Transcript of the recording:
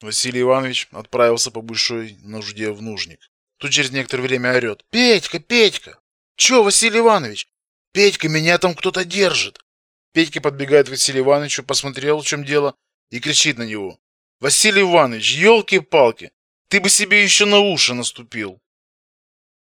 Василий Иванович отправился по большой нужде в нужник. Тут через некоторое время орет. «Петька, Петька! Чё, Василий Иванович? Петька, меня там кто-то держит!» Петька подбегает к Василию Ивановичу, посмотрел, в чем дело, и кричит на него. «Василий Иванович, елки-палки! Ты бы себе еще на уши наступил!»